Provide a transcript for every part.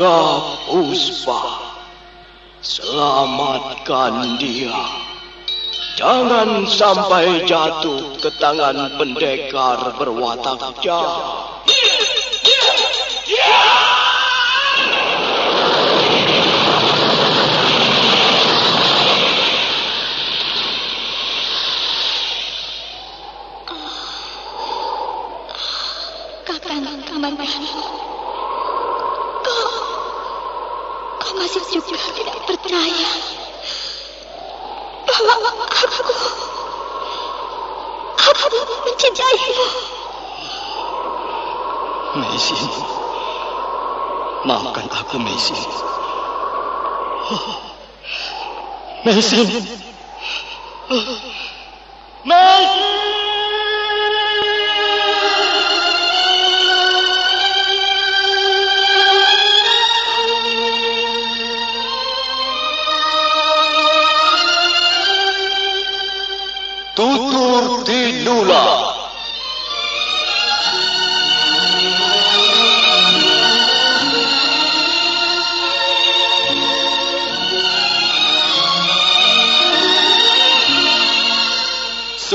Naga Puspa. Selamatkan dia. Jangan sampai jatuh ke tangan pendekar berwatak jahat. Kakang Kamandanu, kau, kau masih juga tidak percaya bahwa aku, aku mencintaimu. Mesin. Maafkan aku, Mesin. Mesin. Mesin.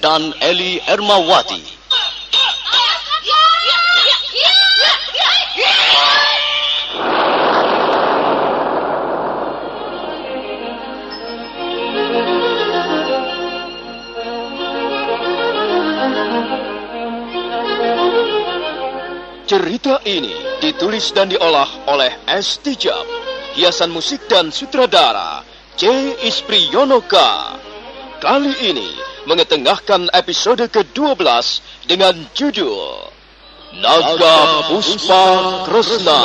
dan Eli Ermawati. Cerita ini ditulis dan diolah oleh S. Tijab, hiasan musik dan sutradara C. Ispriyonoka. Kali ini mengetengahkan episode ke-12 dengan judul Naga Puspa Kresna.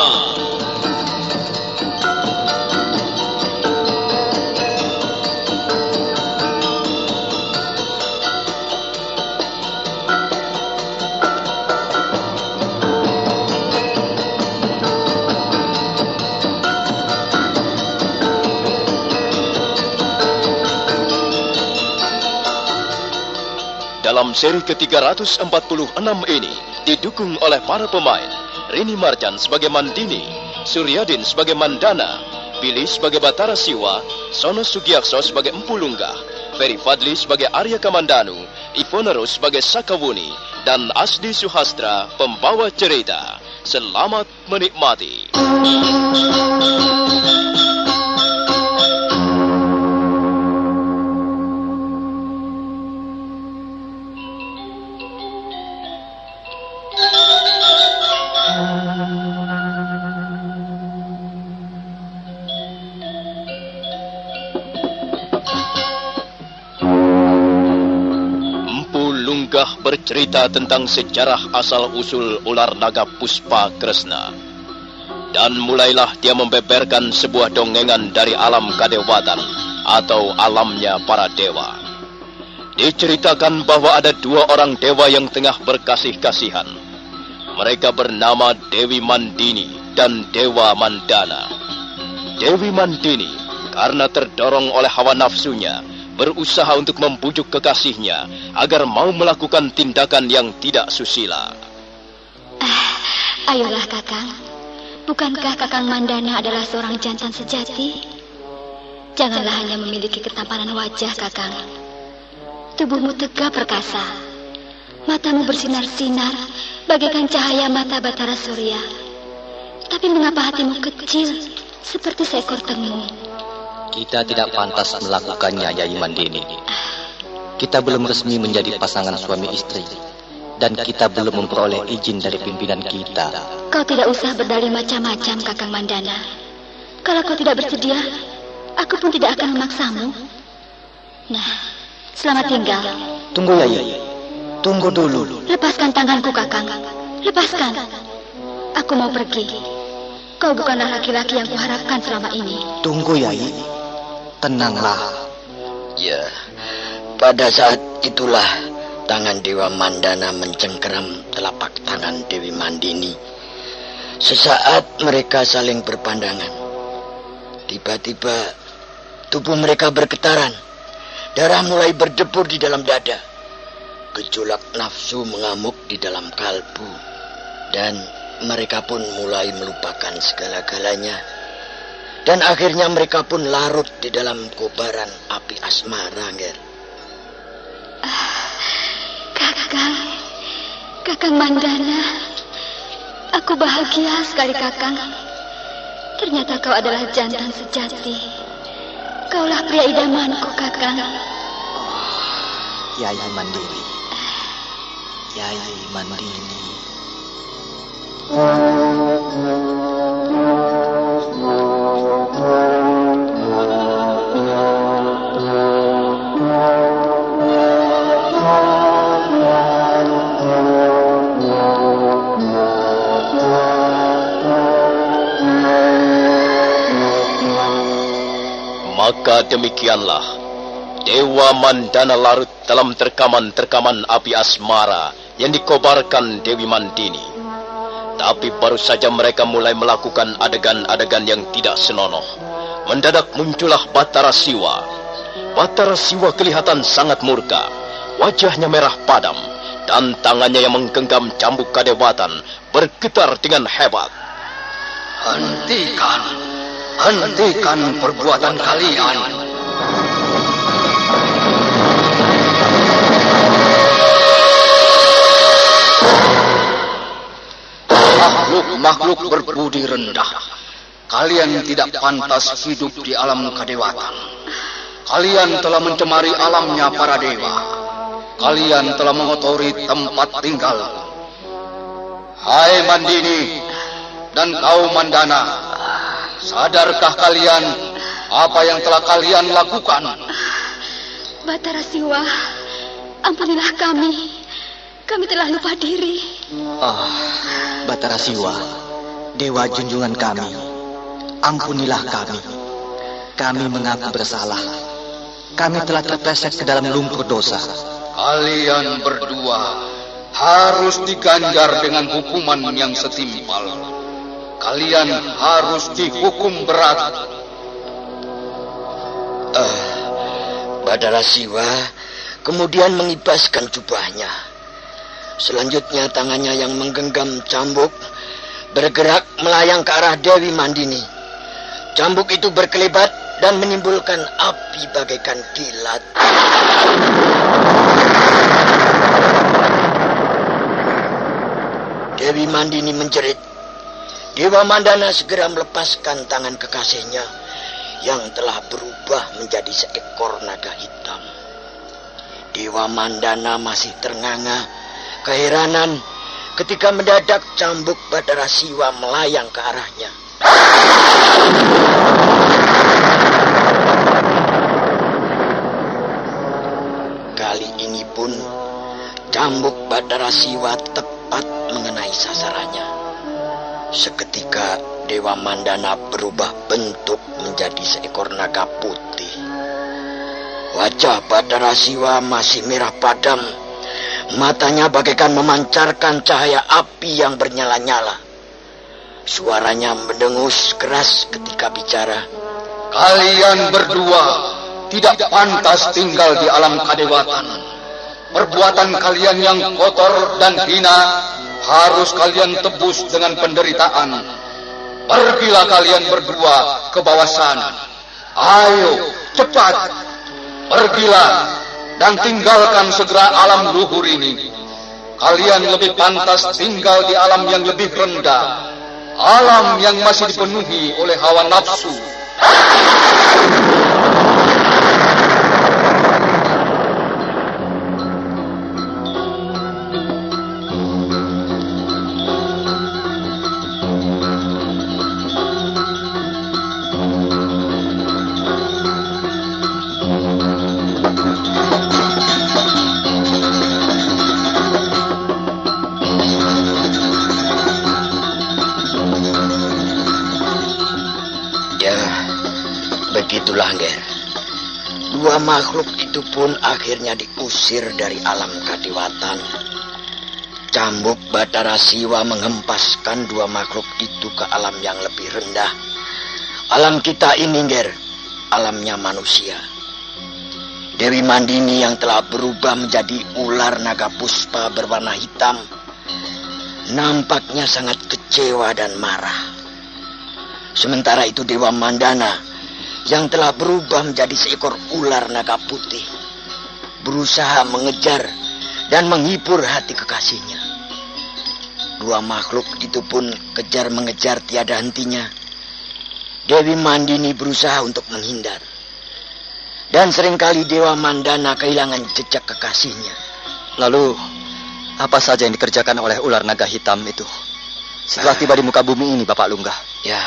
Dalam seri ke-346 ini didukung oleh para pemain Rini Marjan sebagai Mandini, Suryadin sebagai Mandana, Billy sebagai Batara Siwa, Sono Sugiakso sebagai Empu Lunggah, Ferry Fadli sebagai Arya Kamandanu, Ivona Rose sebagai Sakawuni, dan Asdi Suhastra pembawa cerita. Selamat menikmati. Bercerita tentang sejarah asal-usul ular naga Puspa Kresna. Dan mulailah dia membeberkan sebuah dongengan dari alam kadewatan atau alamnya para dewa. Diceritakan bahwa ada dua orang dewa yang tengah berkasih-kasihan. Mereka bernama Dewi Mandini dan Dewa Mandana. Dewi Mandini karena terdorong oleh hawa nafsunya berusaha untuk membujuk kekasihnya agar mau melakukan tindakan yang tidak susila. Ayolah kakang, bukankah kakang Mandana adalah seorang jantan sejati? Janganlah hanya memiliki ketampanan wajah kakang. Tubuhmu tegap perkasa. Matamu bersinar-sinar bagaikan cahaya mata batara surya. Tapi mengapa hatimu kecil seperti seekor tengu? Kita tidak pantas melakukannya, Yai Mandini. Kita belum resmi menjadi pasangan suami istri. Dan kita belum memperoleh izin dari pimpinan kita. Kau tidak usah berdalih macam-macam, Kakang Mandana. Kalau kau tidak bersedia, aku pun tidak akan memaksamu. Nah, selamat tinggal. Tunggu, Yai. Tunggu dulu. Lepaskan tanganku, Kakang. Lepaskan. Aku mau pergi. Kau bukanlah laki-laki yang kuharapkan selama ini. Tunggu, Yai. Tenanglah. Ya, pada saat itulah tangan Dewa Mandana mencengkeram telapak tangan Dewi Mandini. Sesaat mereka saling berpandangan. Tiba-tiba tubuh mereka bergetaran. Darah mulai berdebur di dalam dada. Gejolak nafsu mengamuk di dalam kalbu. Dan mereka pun mulai melupakan segala-galanya. Dan akhirnya mereka pun larut di dalam kobaran api asmara, Ger. Ah, kakang, kakang Mandana, aku bahagia sekali kakang. Ternyata kau adalah jantan sejati. Kaulah pria idamanku, kakang. Yai Mandiri. Yai Mandiri. Maka demikianlah Dewa Mandana larut dalam terkaman-terkaman api asmara yang dikobarkan Dewi Mandini. Tapi baru saja mereka mulai melakukan adegan-adegan yang tidak senonoh. Mendadak muncullah Batara Siwa. Batara Siwa kelihatan sangat murka. Wajahnya merah padam. Dan tangannya yang menggenggam cambuk kadewatan bergetar dengan hebat. Hentikan Hentikan perbuatan kalian. Makhluk-makhluk berbudi rendah. Kalian tidak pantas hidup di alam kadewatan. Kalian telah mencemari alamnya para dewa. Kalian telah mengotori tempat tinggal. Hai Mandini dan kau Mandana, Sadarkah kalian apa yang telah kalian lakukan? Batara Siwa, ampunilah kami. Kami telah lupa diri. Ah, Batara Siwa, Dewa junjungan kami, ampunilah kami. Kami mengaku bersalah. Kami telah terpleset ke dalam lumpur dosa. Kalian berdua harus diganjar dengan hukuman yang setimpal. Kalian harus dihukum berat. Uh, Badara Siwa kemudian mengibaskan jubahnya. Selanjutnya tangannya yang menggenggam cambuk bergerak melayang ke arah Dewi Mandini. Cambuk itu berkelebat dan menimbulkan api bagaikan kilat. Dewi Mandini menjerit Dewa Mandana segera melepaskan tangan kekasihnya yang telah berubah menjadi seekor naga hitam. Dewa Mandana masih ternganga, keheranan ketika mendadak cambuk Badara Siwa melayang ke arahnya. Kali ini pun cambuk Badara Siwa tepat mengenai sasarannya. Seketika Dewa Mandana berubah bentuk menjadi seekor naga putih. Wajah Badara Siwa masih merah padam. Matanya bagaikan memancarkan cahaya api yang bernyala-nyala. Suaranya mendengus keras ketika bicara. Kalian berdua tidak pantas tinggal di alam kadewatan. Perbuatan kalian yang kotor dan hina harus kalian tebus dengan penderitaan. Pergilah kalian berdua ke bawah sana. Ayo, cepat. Pergilah dan tinggalkan segera alam luhur ini. Kalian lebih pantas tinggal di alam yang lebih rendah. Alam yang masih dipenuhi oleh hawa nafsu. Makhluk itu pun akhirnya diusir dari alam kadewatan. Cambuk Batara Siwa menghempaskan dua makhluk itu ke alam yang lebih rendah. Alam kita ini, Ger, alamnya manusia. Dewi Mandini yang telah berubah menjadi ular naga puspa berwarna hitam, nampaknya sangat kecewa dan marah. Sementara itu Dewa Mandana yang telah berubah menjadi seekor ular naga putih berusaha mengejar dan menghibur hati kekasihnya. Dua makhluk itu pun kejar mengejar tiada hentinya. Dewi Mandini berusaha untuk menghindar. Dan sering kali Dewa Mandana kehilangan jejak kekasihnya. Lalu, apa saja yang dikerjakan oleh ular naga hitam itu? Setelah tiba di muka bumi ini, Bapak Lunggah. Ya,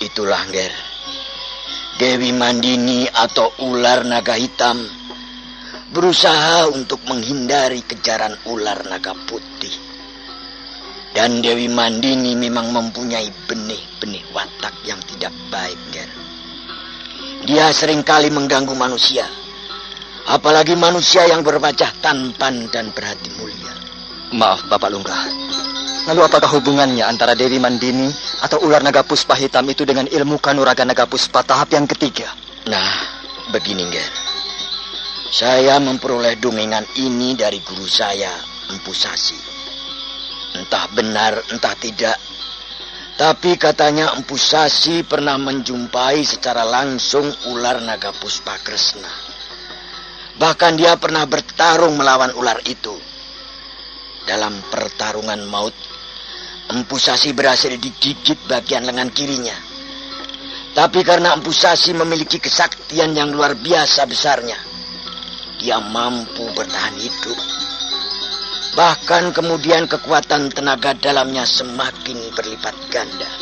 itulah, Ger. Dewi Mandini atau ular naga hitam berusaha untuk menghindari kejaran ular naga putih. Dan Dewi Mandini memang mempunyai benih-benih watak yang tidak baik, Ger. Dia sering kali mengganggu manusia. Apalagi manusia yang berwajah tampan dan berhati mulia. Maaf, Bapak Lunggah. Lalu apakah hubungannya antara Dewi Mandini atau ular naga puspa hitam itu dengan ilmu kanuraga naga puspa tahap yang ketiga? Nah, begini, Ger. Saya memperoleh dongengan ini dari guru saya, Empu Sasi. Entah benar, entah tidak. Tapi katanya Empu Sasi pernah menjumpai secara langsung ular naga puspa Kresna. Bahkan dia pernah bertarung melawan ular itu. Dalam pertarungan maut, Empu Sasi berhasil digigit bagian lengan kirinya. Tapi karena Empu Sasi memiliki kesaktian yang luar biasa besarnya, dia mampu bertahan hidup. Bahkan kemudian kekuatan tenaga dalamnya semakin berlipat ganda.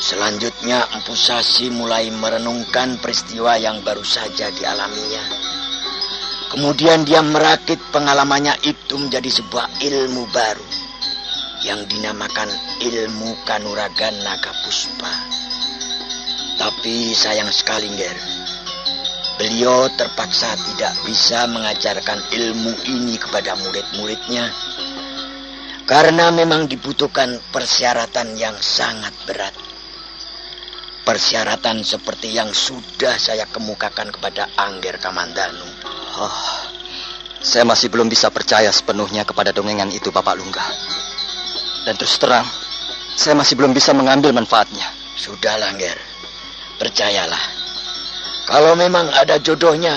Selanjutnya Empu Sasi mulai merenungkan peristiwa yang baru saja dialaminya. Kemudian dia merakit pengalamannya itu menjadi sebuah ilmu baru yang dinamakan ilmu kanuragan naga puspa. Tapi sayang sekali, Ger. Beliau terpaksa tidak bisa mengajarkan ilmu ini kepada murid-muridnya. Karena memang dibutuhkan persyaratan yang sangat berat. Persyaratan seperti yang sudah saya kemukakan kepada Angger Kamandanu. Oh, saya masih belum bisa percaya sepenuhnya kepada dongengan itu, Bapak Lunggah. Dan terus terang, saya masih belum bisa mengambil manfaatnya. Sudahlah, Ger. Percayalah. Kalau memang ada jodohnya,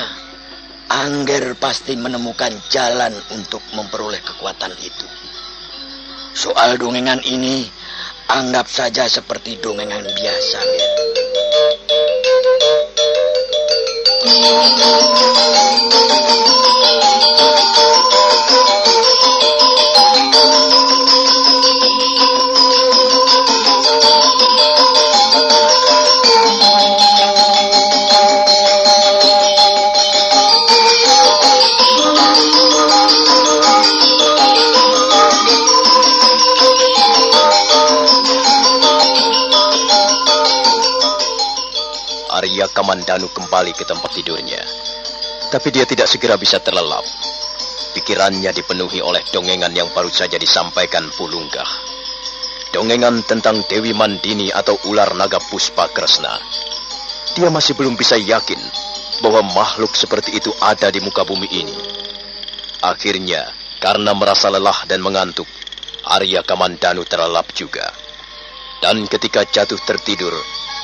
Angger pasti menemukan jalan untuk memperoleh kekuatan itu. Soal dongengan ini, anggap saja seperti dongengan biasa, Ger. Kembali ke tempat tidurnya. Tapi dia tidak segera bisa terlelap. Pikirannya dipenuhi oleh dongengan yang baru saja disampaikan Pulunggah. Dongengan tentang Dewi Mandini atau ular naga Puspa Kresna. Dia masih belum bisa yakin bahwa makhluk seperti itu ada di muka bumi ini. Akhirnya, karena merasa lelah dan mengantuk, Arya Kamandanu terlelap juga. Dan ketika jatuh tertidur,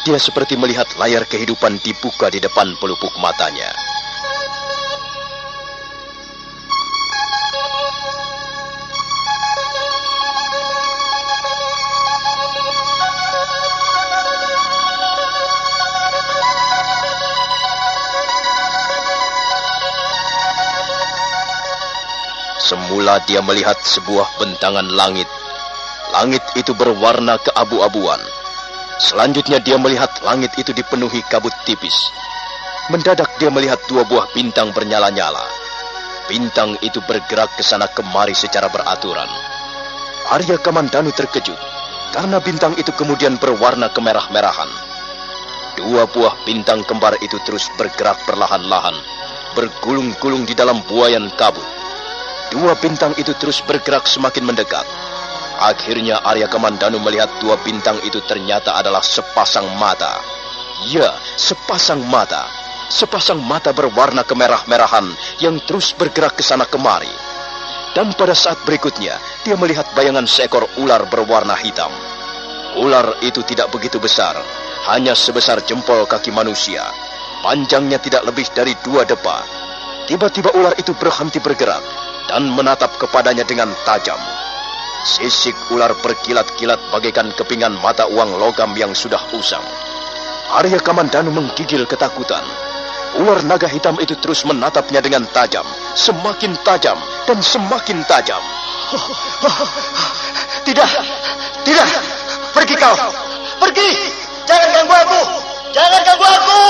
dia seperti melihat layar kehidupan dibuka di depan pelupuk matanya. Semula dia melihat sebuah bentangan langit. Langit itu berwarna keabu-abuan. Selanjutnya dia melihat langit itu dipenuhi kabut tipis. Mendadak dia melihat dua buah bintang bernyala-nyala. Bintang itu bergerak ke sana kemari secara beraturan. Arya Kamandanu terkejut karena bintang itu kemudian berwarna kemerah-merahan. Dua buah bintang kembar itu terus bergerak perlahan-lahan, bergulung-gulung di dalam buayan kabut. Dua bintang itu terus bergerak semakin mendekat. Akhirnya Arya Kamandanu melihat dua bintang itu ternyata adalah sepasang mata. Ya, sepasang mata. Sepasang mata berwarna kemerah-merahan yang terus bergerak ke sana kemari. Dan pada saat berikutnya, dia melihat bayangan seekor ular berwarna hitam. Ular itu tidak begitu besar, hanya sebesar jempol kaki manusia. Panjangnya tidak lebih dari dua depa. Tiba-tiba ular itu berhenti bergerak dan menatap kepadanya dengan tajam. Sisik ular berkilat-kilat bagaikan kepingan mata uang logam yang sudah usang. Arya Kamandanu menggigil ketakutan. Ular naga hitam itu terus menatapnya dengan tajam, semakin tajam dan semakin tajam. Tidak, tidak, pergi kau, pergi, jangan ganggu aku, jangan ganggu aku.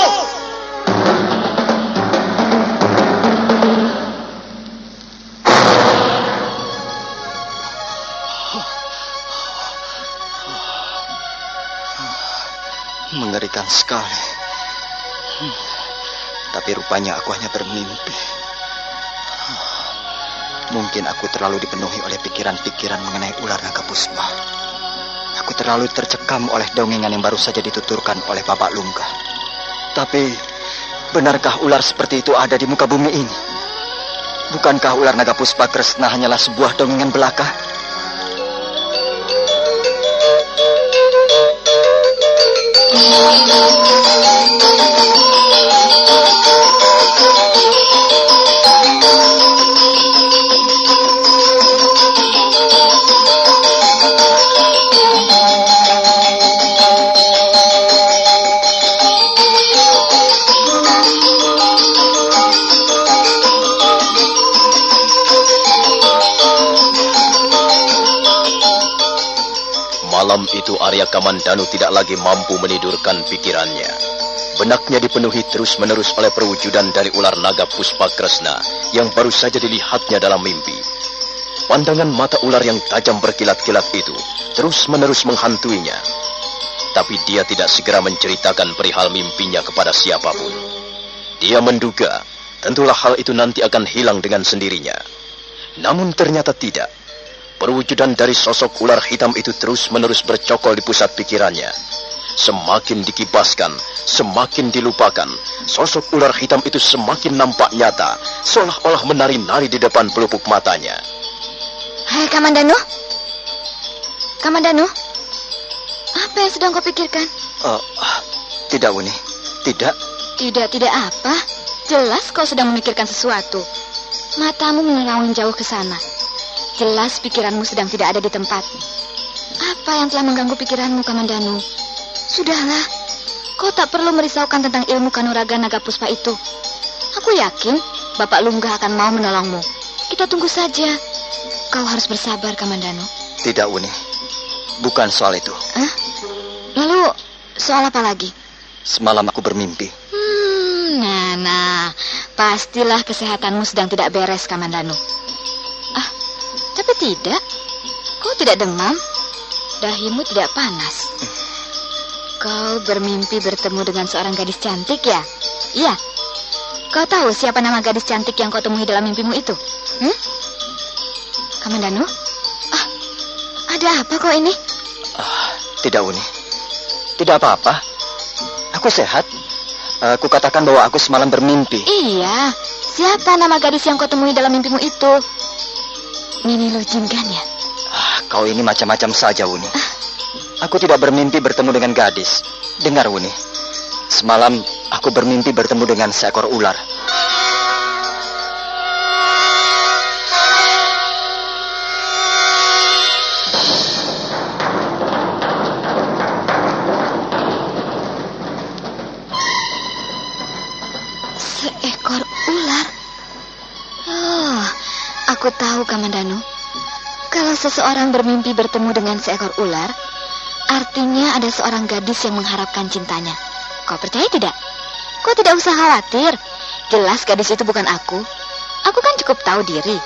Mengerikan sekali. Hmm. Tapi rupanya aku hanya bermimpi. Mungkin aku terlalu dipenuhi oleh pikiran-pikiran mengenai ular naga puspa. Aku terlalu tercekam oleh dongengan yang baru saja dituturkan oleh Bapak Lungga. Tapi, benarkah ular seperti itu ada di muka bumi ini? Bukankah ular naga puspa Kresna hanyalah sebuah dongengan belaka? Oh, my God. Malam itu Arya Kamandanu tidak lagi mampu menidurkan pikirannya. Benaknya dipenuhi terus-menerus oleh perwujudan dari ular naga Puspa Kresna yang baru saja dilihatnya dalam mimpi. Pandangan mata ular yang tajam berkilat-kilat itu terus-menerus menghantuinya. Tapi dia tidak segera menceritakan perihal mimpinya kepada siapa pun. Dia menduga tentulah hal itu nanti akan hilang dengan sendirinya. Namun ternyata tidak. Perwujudan dari sosok ular hitam itu terus-menerus bercokol di pusat pikirannya. Semakin dikipaskan, semakin dilupakan. Sosok ular hitam itu semakin nampak nyata, seolah-olah menari-nari di depan pelupuk matanya. Hai Kamandanu? Kamandanu? Apa yang sedang kau pikirkan? Oh, tidak, Wuni. Tidak. Tidak, tidak apa. Jelas kau sedang memikirkan sesuatu. Matamu menerawang jauh ke sana. Jelas pikiranmu sedang tidak ada di tempat. Apa yang telah mengganggu pikiranmu, Kamandanu? Sudahlah, kau tak perlu merisaukan tentang ilmu kanuraga naga puspa itu. Aku yakin Bapak Lungga akan mau menolongmu. Kita tunggu saja. Kau harus bersabar, Kamandanu. Tidak, Wuni. Bukan soal itu. Hah? Lalu, soal apa lagi? Semalam aku bermimpi. Hmm, nah, nah. Pastilah kesehatanmu sedang tidak beres, Kamandanu. Tidak. Kau tidak demam. Dahimu tidak panas. Kau bermimpi bertemu dengan seorang gadis cantik ya? Iya. Kau tahu siapa nama gadis cantik yang kau temui dalam mimpimu itu? Hmm? Kamandanu? Ah, ada apa kau ini? Ah, tidak, Uni. Tidak apa-apa. Aku sehat. Aku katakan bahwa aku semalam bermimpi. Iya. Siapa nama gadis yang kau temui dalam mimpimu itu? Nini Lojinggan ya? Ah, kau ini macam-macam saja, Uni. Aku tidak bermimpi bertemu dengan gadis. Dengar, Uni. Semalam aku bermimpi bertemu dengan seekor ular. Aku tahu, Kamandanu. Kalau seseorang bermimpi bertemu dengan seekor ular, artinya ada seorang gadis yang mengharapkan cintanya. Kau percaya tidak? Kau tidak usah khawatir. Jelas gadis itu bukan aku. Aku kan cukup tahu diri.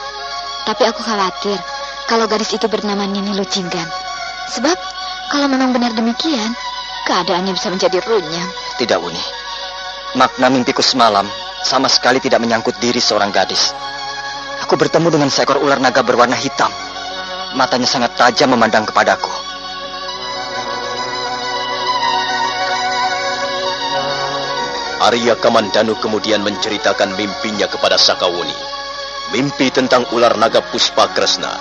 Tapi aku khawatir kalau gadis itu bernama Nini Lucinggan. Sebab kalau memang benar demikian, keadaannya bisa menjadi runyam. Tidak, Uni. Makna mimpiku semalam sama sekali tidak menyangkut diri seorang gadis. Aku bertemu dengan seekor ular naga berwarna hitam. Matanya sangat tajam memandang kepadaku. Arya Kamandanu kemudian menceritakan mimpinya kepada Sakawuni. Mimpi tentang ular naga Puspa Kresna.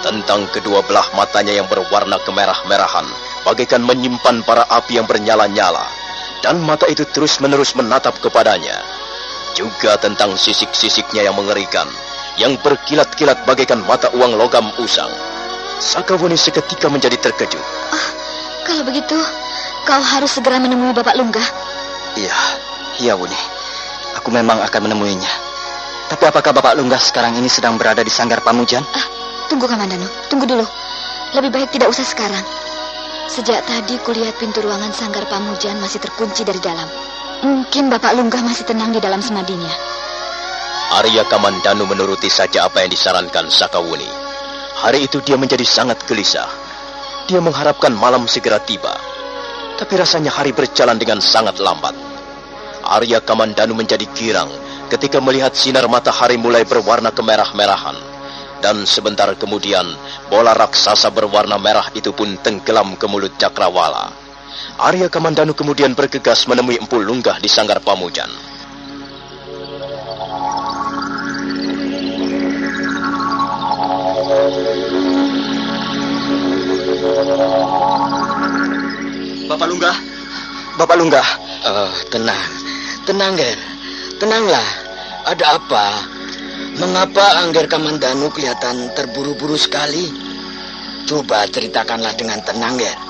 Tentang kedua belah matanya yang berwarna kemerah-merahan. Bagaikan menyimpan para api yang bernyala-nyala. Dan mata itu terus-menerus menatap kepadanya. Juga tentang sisik-sisiknya yang mengerikan. Yang berkilat-kilat bagaikan mata uang logam usang. Sakawuni seketika menjadi terkejut. Ah, kalau begitu, kau harus segera menemui Bapak Lunggah. Iya, iya Wuni. Aku memang akan menemuinya. Tapi apakah Bapak Lunggah sekarang ini sedang berada di Sanggar Pamujan? Ah, tunggu Kamandanu, tunggu dulu. Lebih baik tidak usah sekarang. Sejak tadi kulihat pintu ruangan Sanggar Pamujan masih terkunci dari dalam. Mungkin Bapak Lunggah masih tenang di dalam semadinya. Arya Kamandanu menuruti saja apa yang disarankan Sakawuni. Hari itu dia menjadi sangat gelisah. Dia mengharapkan malam segera tiba. Tapi rasanya hari berjalan dengan sangat lambat. Arya Kamandanu menjadi girang ketika melihat sinar matahari mulai berwarna kemerah-merahan. Dan sebentar kemudian, bola raksasa berwarna merah itu pun tenggelam ke mulut Cakrawala. Arya Kamandanu kemudian bergegas menemui Empu Lunggah di Sanggar Pamujan. Bapak Lunggah, Bapak Lunggah. Oh, tenang. Tenang, Ger. Tenanglah. Ada apa? Mengapa Angger Kamandanu kelihatan terburu-buru sekali? Coba ceritakanlah dengan tenang, Ger.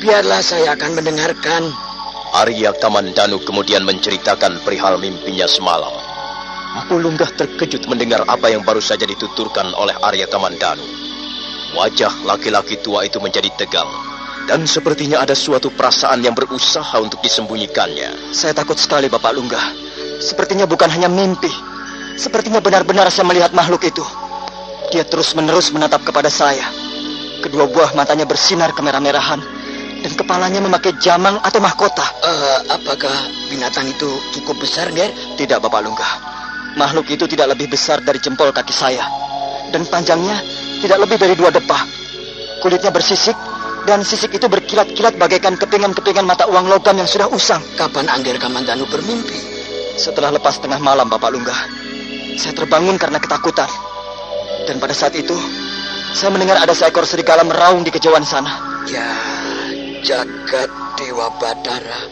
Biarlah saya akan mendengarkan. Arya Kamandanu kemudian menceritakan perihal mimpinya semalam. Empu Lunggah terkejut mendengar apa yang baru saja dituturkan oleh Arya Kamandanu. Wajah laki-laki tua itu menjadi tegang. Dan sepertinya ada suatu perasaan yang berusaha untuk disembunyikannya. Saya takut sekali Bapak Lunggah. Sepertinya bukan hanya mimpi. Sepertinya benar-benar saya melihat makhluk itu. Dia terus-menerus menatap kepada saya. Kedua buah matanya bersinar kemerah-merahan. Dan kepalanya memakai jamang atau mahkota. Eh, apakah binatang itu cukup besar, Ger? Tidak, Bapak Lunggah. Makhluk itu tidak lebih besar dari jempol kaki saya. Dan panjangnya tidak lebih dari dua depah. Kulitnya bersisik dan sisik itu berkilat-kilat bagaikan kepingan-kepingan mata uang logam yang sudah usang. Kapan Angger Kamandanu bermimpi? Setelah lepas tengah malam, Bapak Lunggah. Saya terbangun karena ketakutan. Dan pada saat itu, saya mendengar ada seekor serigala meraung di kejauhan sana. Ya, jagat Dewa Batara.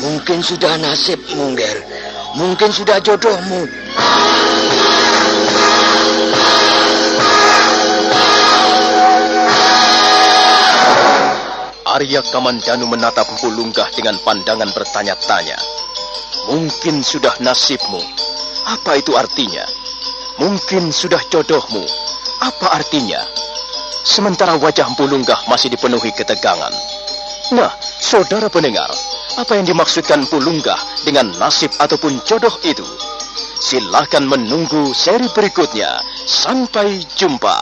Mungkin sudah nasibmu, Ger. Mungkin sudah jodohmu. Arya Kamandanu menatap Empu Lunggah dengan pandangan bertanya-tanya. Mungkin sudah nasibmu. Apa itu artinya? Mungkin sudah jodohmu. Apa artinya? Sementara wajah Empu Lunggah masih dipenuhi ketegangan. Nah, saudara pendengar, apa yang dimaksudkan Empu Lunggah dengan nasib ataupun jodoh itu? Silahkan menunggu seri berikutnya. Sampai jumpa.